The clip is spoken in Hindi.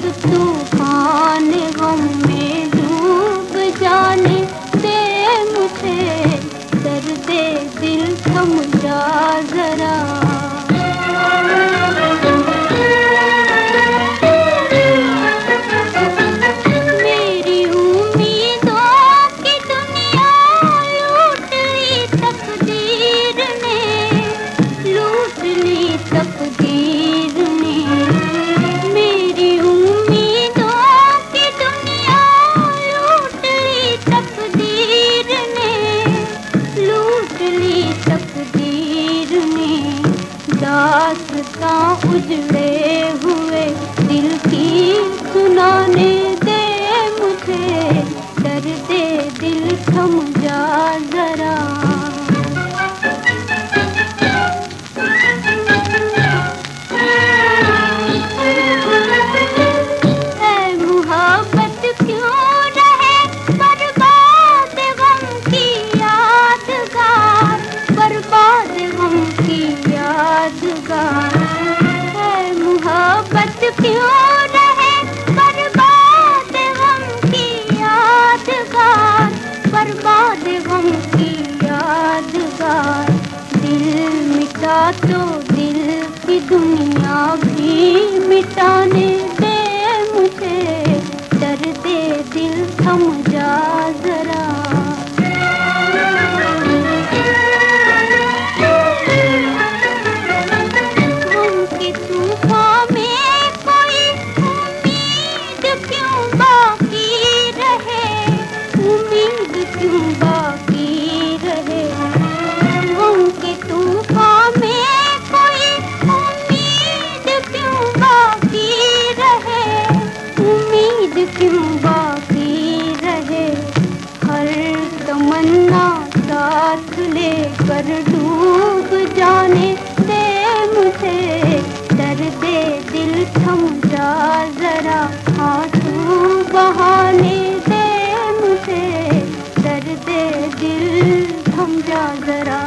तू दासता उजड़े हुए दिल की सुनाने दे मुझे। डर दे दिल थम जा जरा। तो दिल की दुनिया भी मिटाने पर डूब जाने दे मुझे दे दिल थम जा जरा आँसू बहाने दे मुझे दे दिल थम जा जरा